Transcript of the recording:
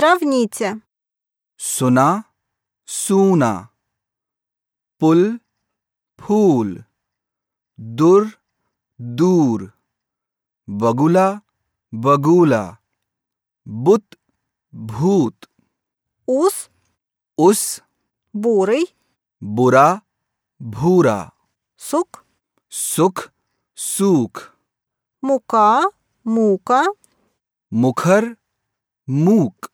Сравните. सुना सूना पुल फूल दूर दूर बगुला बगुला बुत भूत Ус उस бурый, बुरा भूरा सुख सुख सूख मुका मूका मुखर मूक